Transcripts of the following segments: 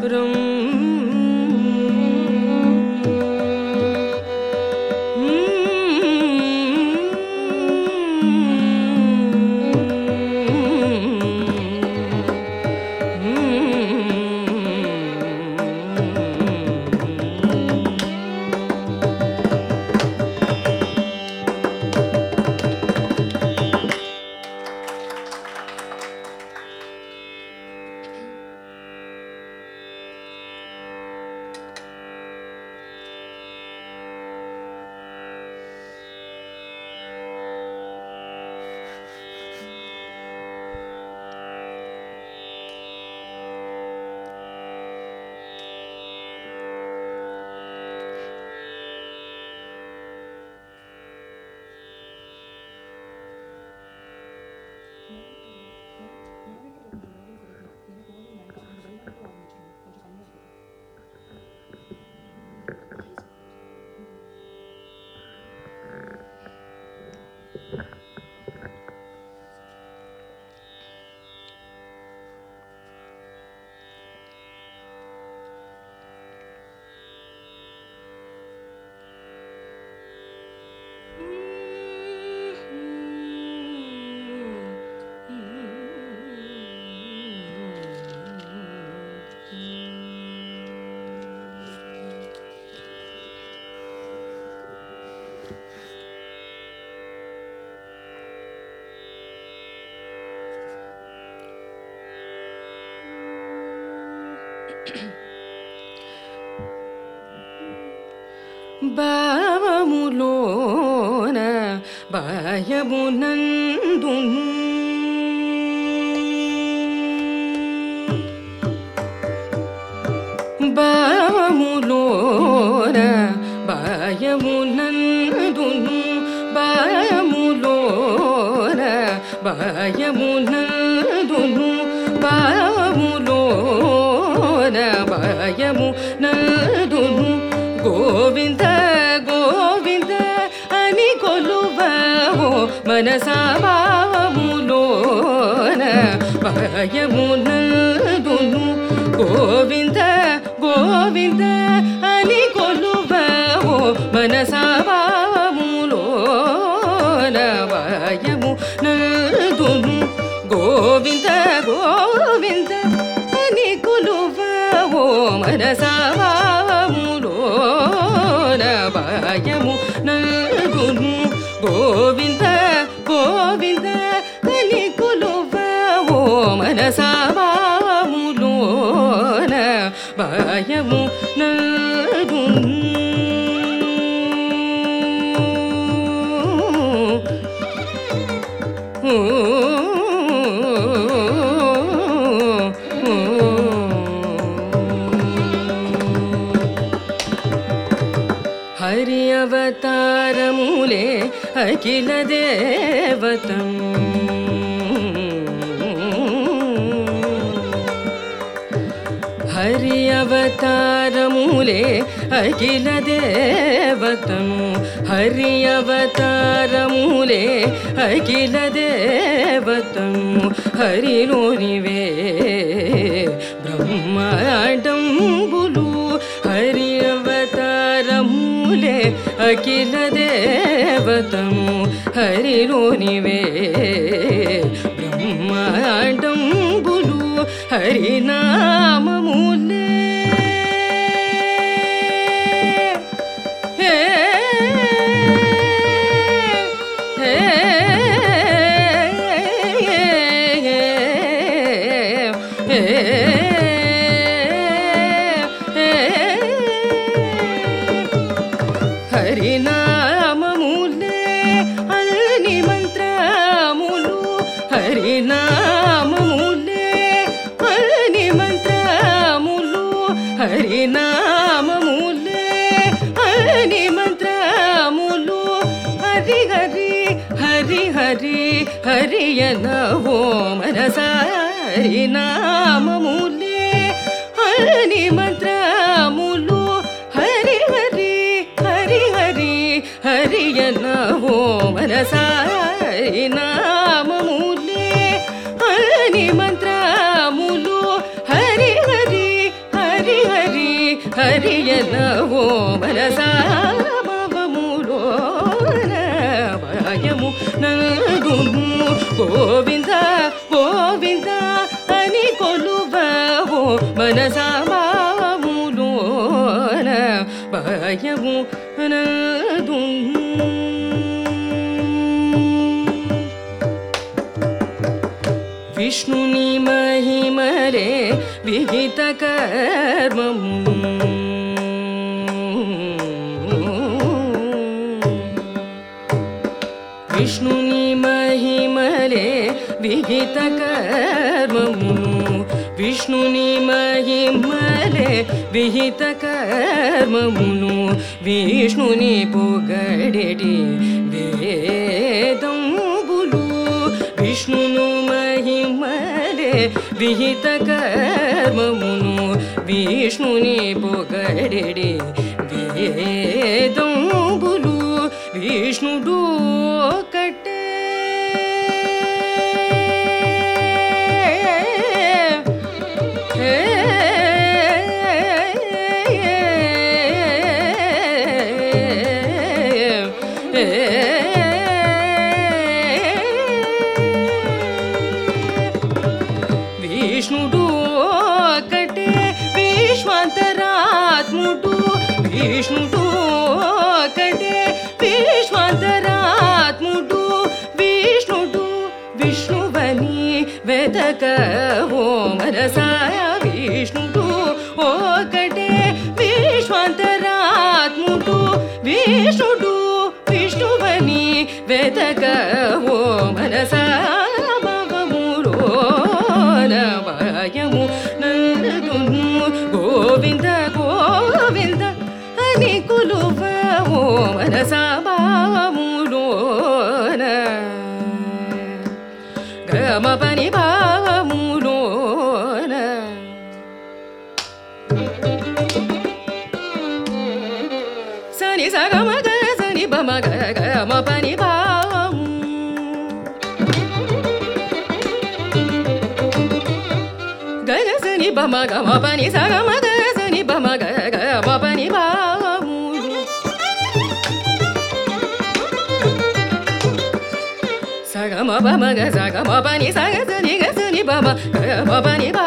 But um, భావములోన భయమునందును భావములోన భయమునందును భయములోన భయమునందును ದಾಯಮು ನಂದುನು Govinda Govinda ಅನಿ ಕೊಲುವೋ ಮನಸಾವಮುಲೋನ ಭಯಮು ನಂದುನು ಗೋವಿಂದ ಗೋವಿಂದ ಅನಿ ಕೊಲುವೋ ಮನಸಾವ మనసా భావములోన భయము నందును గోవింద గోవింద అని కొలువవో మనసా భావములోన భయము నందును अवतारमूले अखिलदेवतम् हरि अवतारमूले अखिलदेवतं हरि अवतारमूले अखिलदेवतं हरिलोनिवे ब्रह्म అఖిల దేవతము హరిలోనివే బ్రహ్మాండంబులు హరినామములే హరినామములే అన్ని మంత్రములు. హరి హరి హరి హరి హరియనవో మనసా హరినామములే అన్ని మంత్రములు హరి హరి హరి హరి హరియనవో మనసా హరినామములే హరియన ఓ మనసా భవములోన భయము నందును గోవింద గోవింద అని కొలువవో మనసా భావములోన భయము నందును విష్ణుని మహిమరే విహిత विष्णुनि महीमरे विहिता कर् विष्णुनि महीमरे विहिता कर्मानु विष्णुनि बकरेडी विदं बुलु। विष्णु महीमरे विहिता कर्मा बुनु विष्णुनि बकरेडी विदं बुलु। విష్ణుడు కటే విశ్వంతరాత్ముడు విష్ణుడు కటే విశ్వంతరాత్ముడు విష్ణుడు విష్ణువని వెదక ఓ మనసాయ విష్ణుడు ఒకటే విశ్వంతరాత్ముడు విష్ణుడు ቤተከ ወመነሳ ಗೋವಿಂದ ಗೋವಿಂದ ಹನಿ ಕುಲುವ ಓ ಮನಸ ಬಾಮುಲೋನ ಗ್ರಾಮ ಪನಿ ಬಾ ma ga ni sa ga ma ga sa ni pa ma ga ga ma ni pa sa ga ma ga sa ga ni sa sa ni ga sa ni pa ma ga ma pa ni pa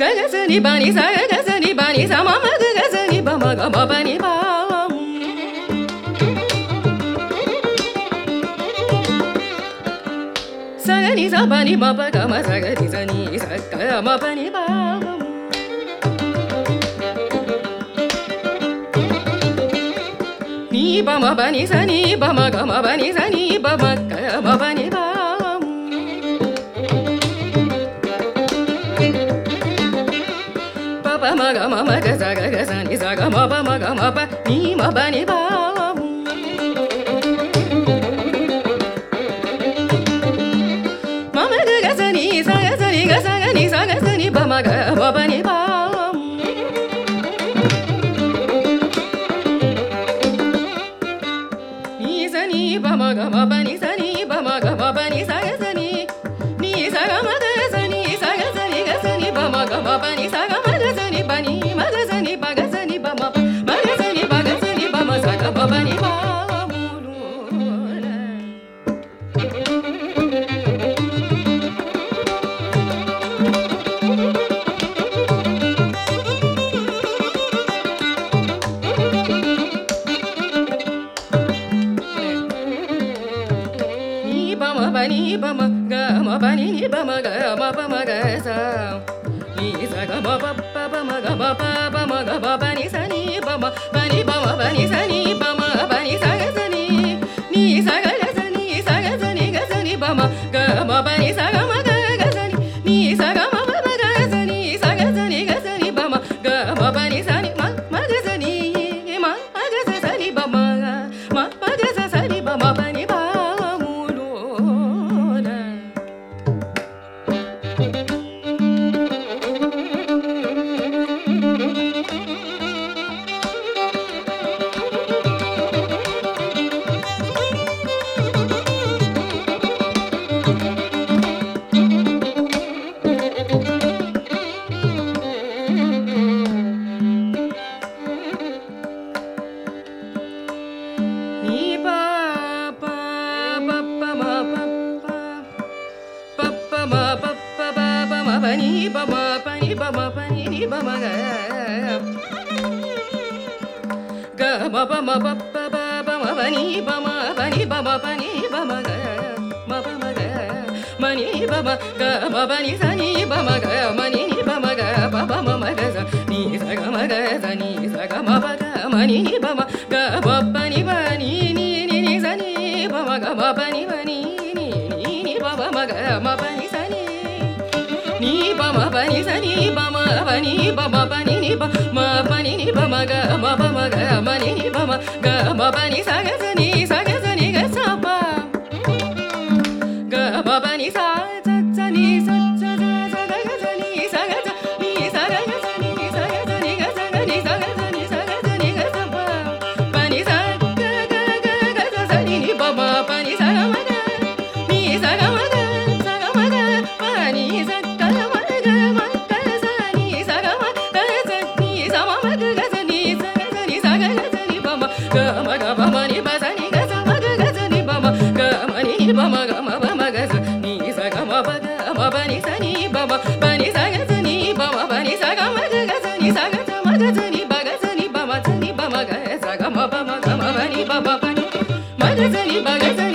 ga ga sa ni ba ni sa ga sa ni ba ni sa ma ma ga ga sa ni ba ma ga ma pa ni pa 你上班你没班，干嘛这个地上你这个没班你班。你爸妈把你生，你爸妈干嘛把你生，你爸妈干嘛把你爸爸爸妈干嘛嘛干啥干啥，你啥干嘛爸妈干嘛爸，你妈把你爸。你啥个？ग म प नि नि गम म ग म प म ग स नि स ग म प प प म ग सी प प म ग बानिसा प नि स नि प म प नि प म प नि स नि प म प नि स ग स नि नि स ग ग स नि स ग स नि ग स नि प म ग म प नि स Ba ba ba ba ba ba ba ba ba ni ba ma ba ni ba ba ba ni ba ma ga ya ya ba ba ga ya ni ba ba ga ba ba ni ba ni ni ni ni ba ma ga ba ba ni ba ni ni ni ni ba ba ga ya ba ba ni ba ma ba ni sa ni ba ma ba ni ba ma ba ni ni ba ma ba ni ni ba ma ga ma ba ma ga ma ni ni ba ma ga ma ba ni sa ga ni sa ga Magazine, Baba, Baba, Baba, Baba, Baba, Baba, Baba, Baba, Baba, Baba, Baba, Baba, Baba, Baba, Baba, Baba, Baba, Baba, Baba, ba ma ga ma Baba, Baba, Baba, Baba, ni za ga ma Baba, Baba, Baba, Baba, ni za ni ba Baba, Baba, Baba, Baba, ga za ni ba Baba, Baba, Baba, Baba, ga ma ga ga Baba, Baba, Baba, Baba, za ma ga za Baba, Baba, Baba, Baba, ni ba ma za Baba, Baba, Baba, Baba, za ga ma ba Baba, Baba, Baba, Baba, ni ba ba ba Baba, Baba, Baba, Baba, ni ba ga za